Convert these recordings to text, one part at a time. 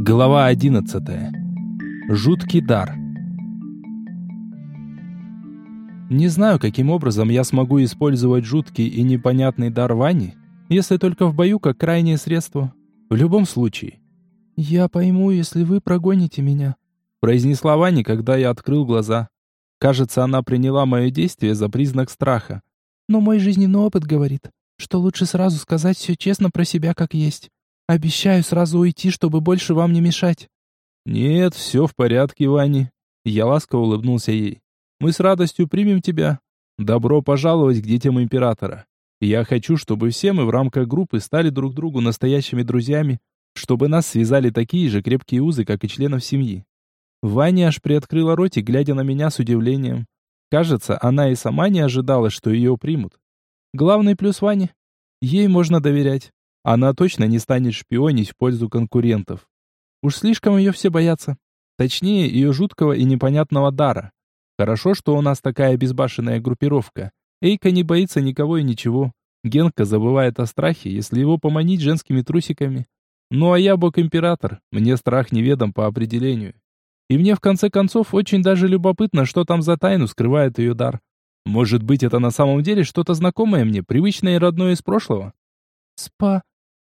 Глава 11. Жуткий дар. Не знаю, каким образом я смогу использовать жуткий и непонятный дар Вани, если только в бою как крайнее средство. В любом случае. «Я пойму, если вы прогоните меня», — произнесла Ваня, когда я открыл глаза. Кажется, она приняла мое действие за признак страха. «Но мой жизненный опыт говорит, что лучше сразу сказать все честно про себя как есть. Обещаю сразу уйти, чтобы больше вам не мешать». «Нет, все в порядке, Вани». Я ласково улыбнулся ей. «Мы с радостью примем тебя. Добро пожаловать к детям императора. Я хочу, чтобы все мы в рамках группы стали друг другу настоящими друзьями, чтобы нас связали такие же крепкие узы, как и членов семьи». Ваня аж приоткрыла ротик, глядя на меня с удивлением. Кажется, она и сама не ожидала, что ее примут. Главный плюс Вани — ей можно доверять. Она точно не станет шпионить в пользу конкурентов. Уж слишком ее все боятся. Точнее, ее жуткого и непонятного дара. Хорошо, что у нас такая безбашенная группировка. Эйка не боится никого и ничего. Генка забывает о страхе, если его поманить женскими трусиками. Ну а я бог-император, мне страх неведом по определению. И мне в конце концов очень даже любопытно, что там за тайну скрывает ее дар. Может быть, это на самом деле что-то знакомое мне, привычное и родное из прошлого? «Спа...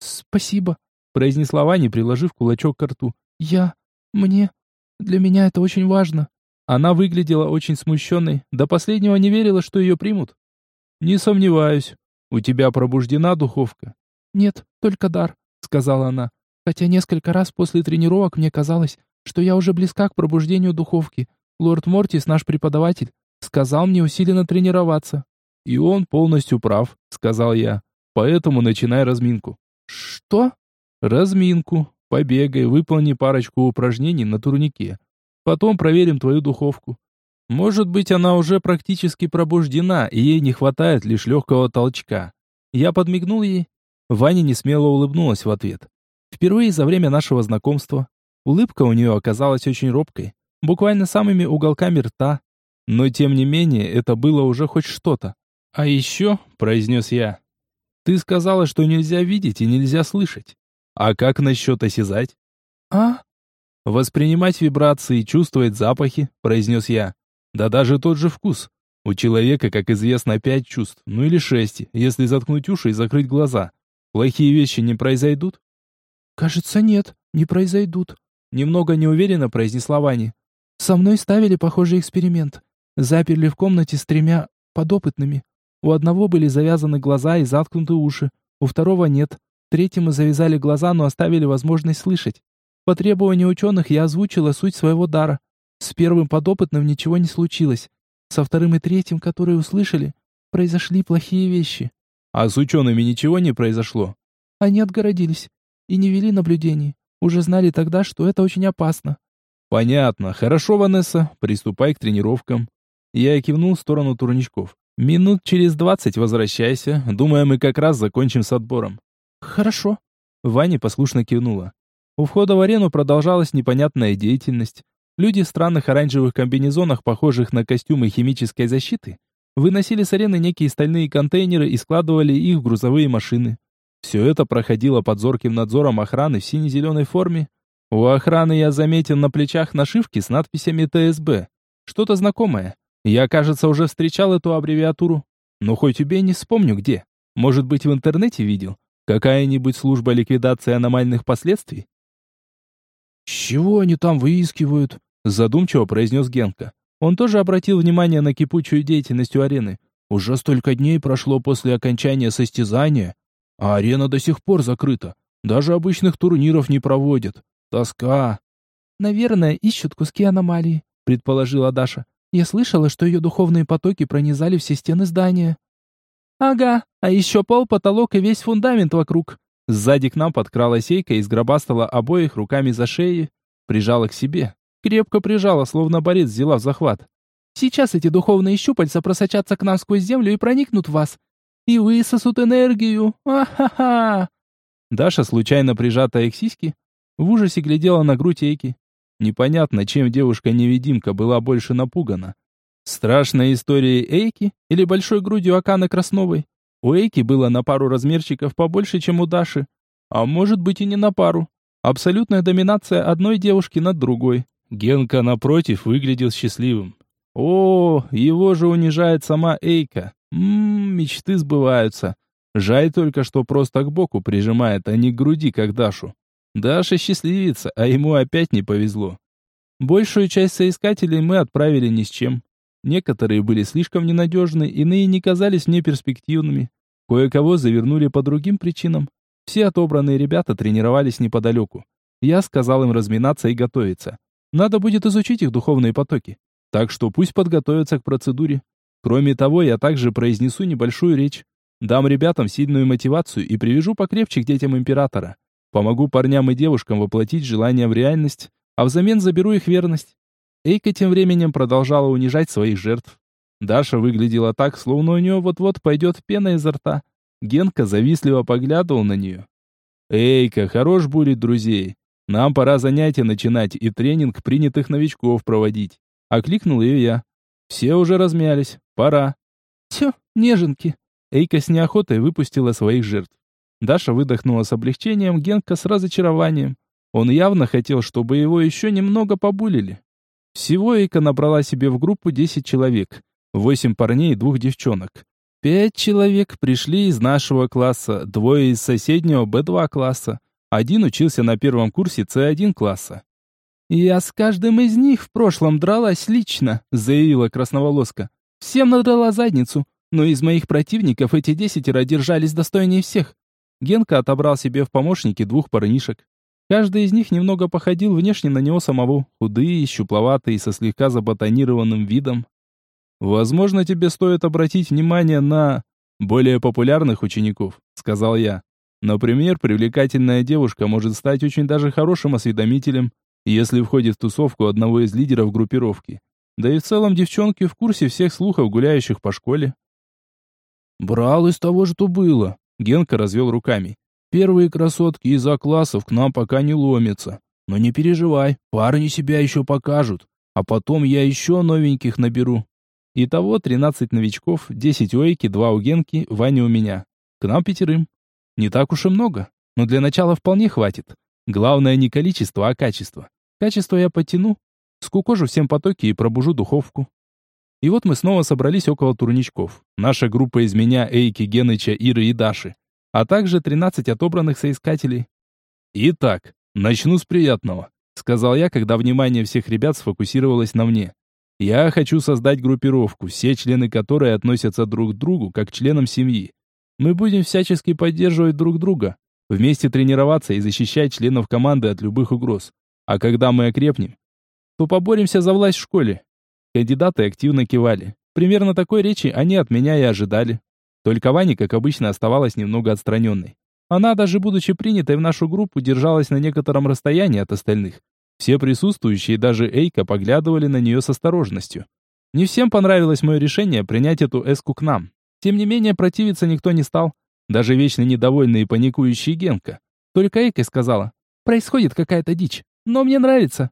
спасибо», — произнесла Ваня, приложив кулачок к рту. «Я... мне... для меня это очень важно». Она выглядела очень смущенной, до последнего не верила, что ее примут. «Не сомневаюсь. У тебя пробуждена духовка?» «Нет, только дар», — сказала она. «Хотя несколько раз после тренировок мне казалось, что я уже близка к пробуждению духовки. Лорд Мортис, наш преподаватель, сказал мне усиленно тренироваться». «И он полностью прав», — сказал я. Поэтому начинай разминку. Что? Разминку. Побегай, выполни парочку упражнений на турнике. Потом проверим твою духовку. Может быть, она уже практически пробуждена, и ей не хватает лишь легкого толчка. Я подмигнул ей. Ваня несмело улыбнулась в ответ. Впервые за время нашего знакомства. Улыбка у нее оказалась очень робкой, буквально самыми уголками рта. Но тем не менее, это было уже хоть что-то. «А еще», — произнес я, ты сказала, что нельзя видеть и нельзя слышать. А как насчет осязать? А? Воспринимать вибрации, чувствовать запахи, произнес я. Да даже тот же вкус. У человека, как известно, пять чувств, ну или шесть, если заткнуть уши и закрыть глаза. Плохие вещи не произойдут? Кажется, нет, не произойдут. Немного неуверенно произнесла Ваня. Со мной ставили похожий эксперимент. Заперли в комнате с тремя подопытными. У одного были завязаны глаза и заткнуты уши, у второго нет. Третьему завязали глаза, но оставили возможность слышать. По требованию ученых я озвучила суть своего дара. С первым подопытным ничего не случилось. Со вторым и третьим, которые услышали, произошли плохие вещи. А с учеными ничего не произошло? Они отгородились и не вели наблюдений. Уже знали тогда, что это очень опасно. Понятно. Хорошо, Ванесса, приступай к тренировкам. Я кивнул в сторону турничков. Минут через двадцать возвращайся. Думаю, мы как раз закончим с отбором. Хорошо. Ваня послушно кивнула. У входа в арену продолжалась непонятная деятельность. Люди в странных оранжевых комбинезонах, похожих на костюмы химической защиты, выносили с арены некие стальные контейнеры и складывали их в грузовые машины. Все это проходило под зорким надзором охраны в сине-зеленой форме. У охраны я заметил на плечах нашивки с надписями ТСБ. Что-то знакомое. Я, кажется, уже встречал эту аббревиатуру. Но хоть убей, не вспомню где. Может быть, в интернете видел? Какая-нибудь служба ликвидации аномальных последствий? «Чего они там выискивают?» Задумчиво произнес Генка. Он тоже обратил внимание на кипучую деятельность у арены. Уже столько дней прошло после окончания состязания, а арена до сих пор закрыта. Даже обычных турниров не проводят. Тоска. «Наверное, ищут куски аномалии», — предположила Даша. Я слышала, что ее духовные потоки пронизали все стены здания. Ага, а еще пол, потолок и весь фундамент вокруг. Сзади к нам подкралась Эйка и сгробастала обоих руками за шеи, прижала к себе. Крепко прижала, словно борец взяла в захват. Сейчас эти духовные щупальца просочатся к нам сквозь землю и проникнут в вас. И высосут энергию. А-ха-ха! Даша, случайно прижатая к сиське, в ужасе глядела на грудь Эйки. Непонятно, чем девушка-невидимка была больше напугана. Страшной историей Эйки или большой грудью Аканы Красновой? У Эйки было на пару размерчиков побольше, чем у Даши. А может быть и не на пару. Абсолютная доминация одной девушки над другой. Генка, напротив, выглядел счастливым. О, его же унижает сама Эйка. Ммм, мечты сбываются. Жаль только, что просто к боку прижимает, а не к груди, как Дашу. Даша счастливица, а ему опять не повезло. Большую часть соискателей мы отправили ни с чем. Некоторые были слишком ненадежны, иные не казались мне перспективными. Кое-кого завернули по другим причинам. Все отобранные ребята тренировались неподалеку. Я сказал им разминаться и готовиться. Надо будет изучить их духовные потоки. Так что пусть подготовятся к процедуре. Кроме того, я также произнесу небольшую речь. Дам ребятам сильную мотивацию и привяжу покрепче к детям императора. Помогу парням и девушкам воплотить желания в реальность, а взамен заберу их верность. Эйка тем временем продолжала унижать своих жертв. Даша выглядела так, словно у нее вот-вот пойдет пена изо рта. Генка завистливо поглядывал на нее. «Эйка, хорош булить друзей. Нам пора занятия начинать и тренинг принятых новичков проводить». Окликнул ее я. Все уже размялись. Пора. Все, неженки. Эйка с неохотой выпустила своих жертв. Даша выдохнула с облегчением, Генка с разочарованием. Он явно хотел, чтобы его еще немного побулили. Всего Эйка набрала себе в группу 10 человек. Восемь парней и двух девчонок. Пять человек пришли из нашего класса, двое из соседнего Б2 класса. Один учился на первом курсе С1 класса. «Я с каждым из них в прошлом дралась лично», — заявила красноволоска. «Всем надрала задницу, но из моих противников эти десятеро держались достойнее всех. Генка отобрал себе в помощники двух парнишек. Каждый из них немного походил внешне на него самого, худые, щупловатые, со слегка заботонированным видом. «Возможно, тебе стоит обратить внимание на более популярных учеников», — сказал я. «Например, привлекательная девушка может стать очень даже хорошим осведомителем, если входит в тусовку одного из лидеров группировки. Да и в целом девчонки в курсе всех слухов, гуляющих по школе». «Брал из того, что было», Генка развел руками. «Первые красотки из А-классов к нам пока не ломятся. Но не переживай, парни себя еще покажут. А потом я еще новеньких наберу». Итого 13 новичков, 10 у Эйки, 2 у Генки, Ваня у меня. К нам пятерым. Не так уж и много, но для начала вполне хватит. Главное не количество, а качество. Качество я подтяну, скукожу всем потоки и пробужу духовку. И вот мы снова собрались около турничков. Наша группа из меня, Эйки, Геныча, Иры и Даши. А также 13 отобранных соискателей. Итак, начну с приятного, сказал я, когда внимание всех ребят сфокусировалось на мне. Я хочу создать группировку, все члены которой относятся друг к другу, как к членам семьи. Мы будем всячески поддерживать друг друга, вместе тренироваться и защищать членов команды от любых угроз. А когда мы окрепнем, то поборемся за власть в школе. Кандидаты активно кивали. Примерно такой речи они от меня и ожидали. Только Ваня, как обычно, оставалась немного отстраненной. Она, даже будучи принятой в нашу группу, держалась на некотором расстоянии от остальных. Все присутствующие, даже Эйка, поглядывали на нее с осторожностью. Не всем понравилось мое решение принять эту эску к нам. Тем не менее, противиться никто не стал. Даже вечно недовольный и паникующий Генка. Только Эйка сказала, «Происходит какая-то дичь, но мне нравится».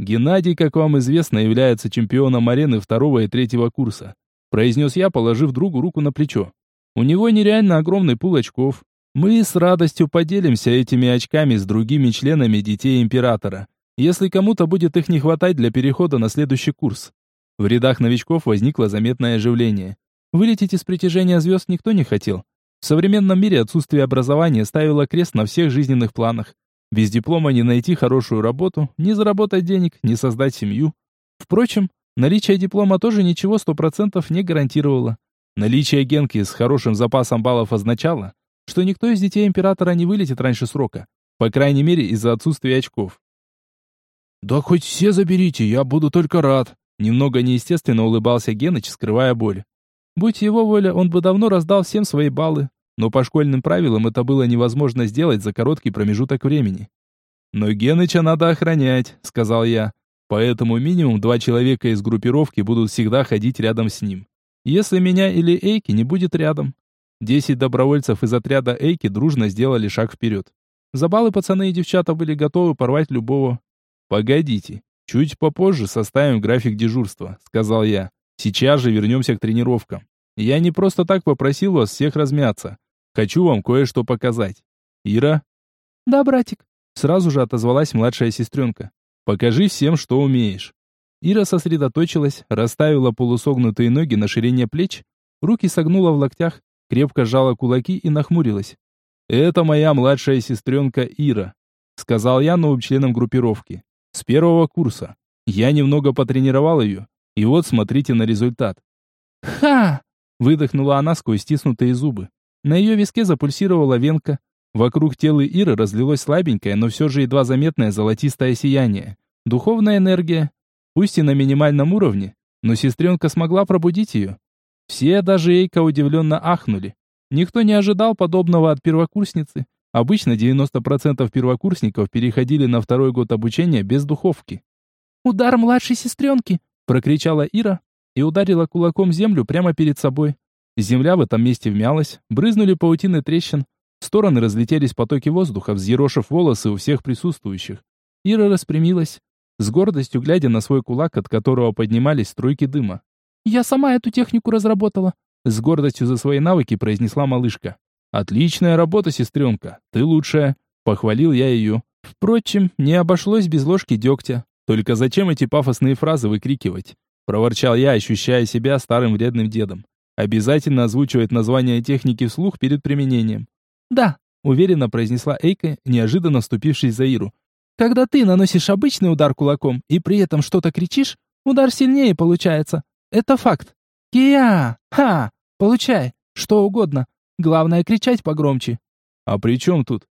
Геннадий, как вам известно, является чемпионом арены второго и третьего курса, произнес я, положив другу руку на плечо. У него нереально огромный пул очков. Мы с радостью поделимся этими очками с другими членами детей императора, если кому-то будет их не хватать для перехода на следующий курс. В рядах новичков возникло заметное оживление. Вылететь из притяжения звезд никто не хотел. В современном мире отсутствие образования ставило крест на всех жизненных планах. Без диплома не найти хорошую работу, не заработать денег, не создать семью. Впрочем, наличие диплома тоже ничего сто процентов не гарантировало. Наличие генки с хорошим запасом баллов означало, что никто из детей императора не вылетит раньше срока, по крайней мере из-за отсутствия очков. «Да хоть все заберите, я буду только рад», немного неестественно улыбался Геныч, скрывая боль. Будь его воля, он бы давно раздал всем свои баллы, но по школьным правилам это было невозможно сделать за короткий промежуток времени. «Но Геныча надо охранять», — сказал я. «Поэтому минимум два человека из группировки будут всегда ходить рядом с ним. Если меня или Эйки не будет рядом». Десять добровольцев из отряда Эйки дружно сделали шаг вперед. За баллы пацаны и девчата были готовы порвать любого. «Погодите, чуть попозже составим график дежурства», — сказал я. «Сейчас же вернемся к тренировкам. Я не просто так попросил вас всех размяться. Хочу вам кое-что показать. Ира?» «Да, братик». Сразу же отозвалась младшая сестренка. «Покажи всем, что умеешь». Ира сосредоточилась, расставила полусогнутые ноги на ширине плеч, руки согнула в локтях, крепко сжала кулаки и нахмурилась. «Это моя младшая сестренка Ира», — сказал я новым членам группировки. «С первого курса. Я немного потренировал ее, и вот смотрите на результат». «Ха!» — выдохнула она сквозь стиснутые зубы. На ее виске запульсировала венка. Вокруг тела Иры разлилось слабенькое, но все же едва заметное золотистое сияние. Духовная энергия, Пусть и на минимальном уровне, но сестренка смогла пробудить ее. Все, даже Эйка, удивленно ахнули. Никто не ожидал подобного от первокурсницы. Обычно 90% первокурсников переходили на второй год обучения без духовки. «Удар младшей сестренки!» – прокричала Ира и ударила кулаком землю прямо перед собой. Земля в этом месте вмялась, брызнули паутины трещин, в стороны разлетелись потоки воздуха, взъерошив волосы у всех присутствующих. Ира распрямилась, с гордостью глядя на свой кулак, от которого поднимались струйки дыма. «Я сама эту технику разработала», — с гордостью за свои навыки произнесла малышка. «Отличная работа, сестренка, ты лучшая», — похвалил я ее. Впрочем, не обошлось без ложки дегтя. Только зачем эти пафосные фразы выкрикивать? Проворчал я, ощущая себя старым вредным дедом. Обязательно озвучивать название техники вслух перед применением. «Да», — уверенно произнесла Эйка, неожиданно вступившись за Иру. Когда ты наносишь обычный удар кулаком и при этом что-то кричишь, удар сильнее получается. Это факт. Кия! Ха! Получай! Что угодно. Главное кричать погромче. А при чем тут?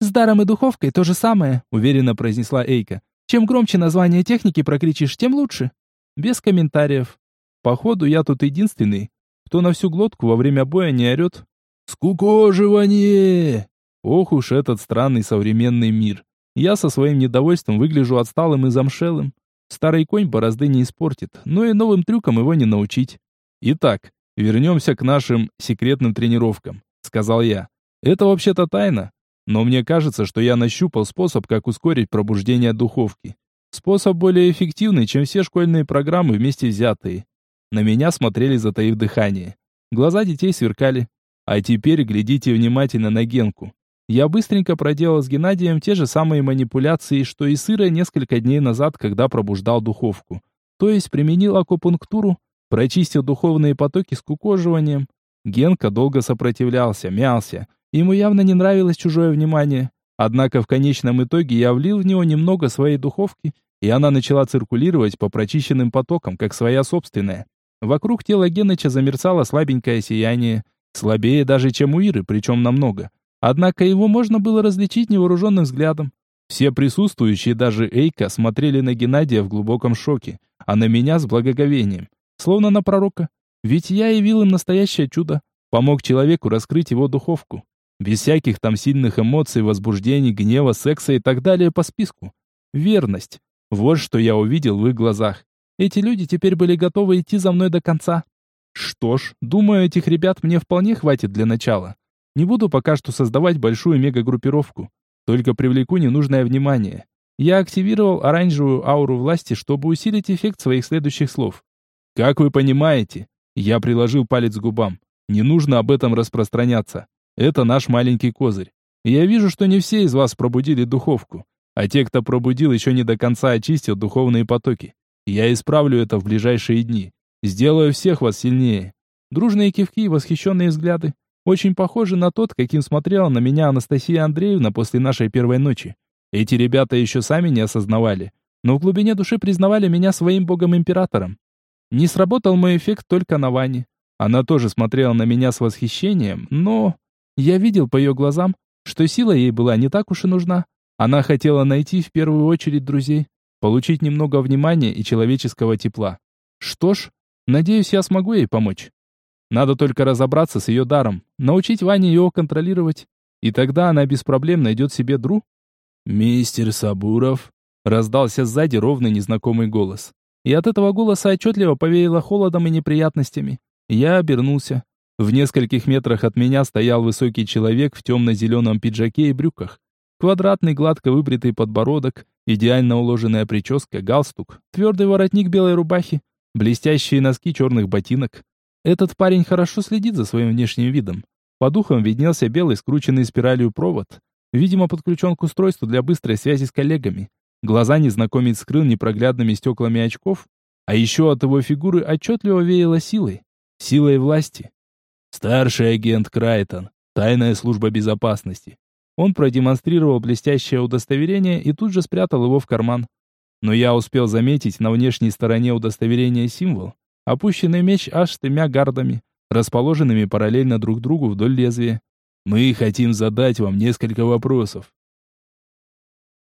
С даром и духовкой то же самое, уверенно произнесла Эйка. Чем громче название техники прокричишь, тем лучше. Без комментариев. Походу, я тут единственный, кто на всю глотку во время боя не орет. Скукоживание! Ох уж этот странный современный мир. Я со своим недовольством выгляжу отсталым и замшелым. Старый конь борозды не испортит, но и новым трюкам его не научить. Итак, вернемся к нашим секретным тренировкам, сказал я. Это вообще-то тайна, но мне кажется, что я нащупал способ, как ускорить пробуждение духовки. Способ более эффективный, чем все школьные программы вместе взятые. На меня смотрели, затаив дыхание. Глаза детей сверкали. А теперь глядите внимательно на Генку. Я быстренько проделал с Геннадием те же самые манипуляции, что и сыра несколько дней назад, когда пробуждал духовку. То есть применил акупунктуру, прочистил духовные потоки с кукоживанием. Генка долго сопротивлялся, мялся. Ему явно не нравилось чужое внимание. Однако в конечном итоге я влил в него немного своей духовки, и она начала циркулировать по прочищенным потокам, как своя собственная. Вокруг тела Геныча замерцало слабенькое сияние, слабее даже, чем у Иры, причем намного. Однако его можно было различить невооруженным взглядом. Все присутствующие, даже Эйка, смотрели на Геннадия в глубоком шоке, а на меня с благоговением, словно на пророка. Ведь я явил им настоящее чудо, помог человеку раскрыть его духовку. Без всяких там сильных эмоций, возбуждений, гнева, секса и так далее по списку. Верность. Вот что я увидел в их глазах. Эти люди теперь были готовы идти за мной до конца. Что ж, думаю, этих ребят мне вполне хватит для начала. Не буду пока что создавать большую мегагруппировку. Только привлеку ненужное внимание. Я активировал оранжевую ауру власти, чтобы усилить эффект своих следующих слов. Как вы понимаете, я приложил палец к губам. Не нужно об этом распространяться. Это наш маленький козырь. Я вижу, что не все из вас пробудили духовку, а те, кто пробудил, еще не до конца очистил духовные потоки. Я исправлю это в ближайшие дни. Сделаю всех вас сильнее. Дружные кивки и восхищенные взгляды. Очень похожий на тот, каким смотрела на меня Анастасия Андреевна после нашей первой ночи. Эти ребята еще сами не осознавали, но в глубине души признавали меня своим богом-императором. Не сработал мой эффект только на Ване. Она тоже смотрела на меня с восхищением, но... Я видел по ее глазам, что сила ей была не так уж и нужна. Она хотела найти в первую очередь друзей, получить немного внимания и человеческого тепла. Что ж, надеюсь, я смогу ей помочь. Надо только разобраться с ее даром, научить Ване его контролировать, и тогда она без проблем найдет себе дру. «Мистер Сабуров», — раздался сзади ровный незнакомый голос. И от этого голоса отчетливо повеяло холодом и неприятностями. Я обернулся. В нескольких метрах от меня стоял высокий человек в темно-зеленом пиджаке и брюках. Квадратный, гладко выбритый подбородок, идеально уложенная прическа, галстук, твердый воротник белой рубахи, блестящие носки черных ботинок. Этот парень хорошо следит за своим внешним видом. По духам виднелся белый скрученный спиралью провод. Видимо, подключен к устройству для быстрой связи с коллегами. Глаза незнакомец скрыл непроглядными стеклами очков, а еще от его фигуры отчетливо веяло силой. Силой власти. Старший агент Крайтон. Тайная служба безопасности. Он продемонстрировал блестящее удостоверение и тут же спрятал его в карман. Но я успел заметить на внешней стороне удостоверения символ, опущенный меч аж с тремя гардами, расположенными параллельно друг другу вдоль лезвия. Мы хотим задать вам несколько вопросов.